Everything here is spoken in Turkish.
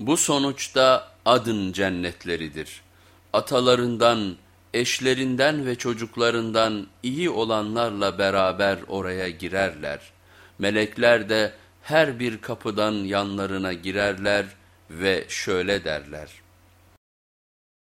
Bu sonuçta adın cennetleridir. Atalarından, eşlerinden ve çocuklarından iyi olanlarla beraber oraya girerler. Melekler de her bir kapıdan yanlarına girerler ve şöyle derler.